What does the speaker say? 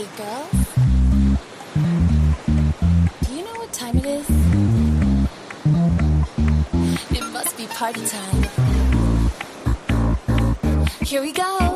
Hey girl, do you know what time it is? It must be party time. Here we go.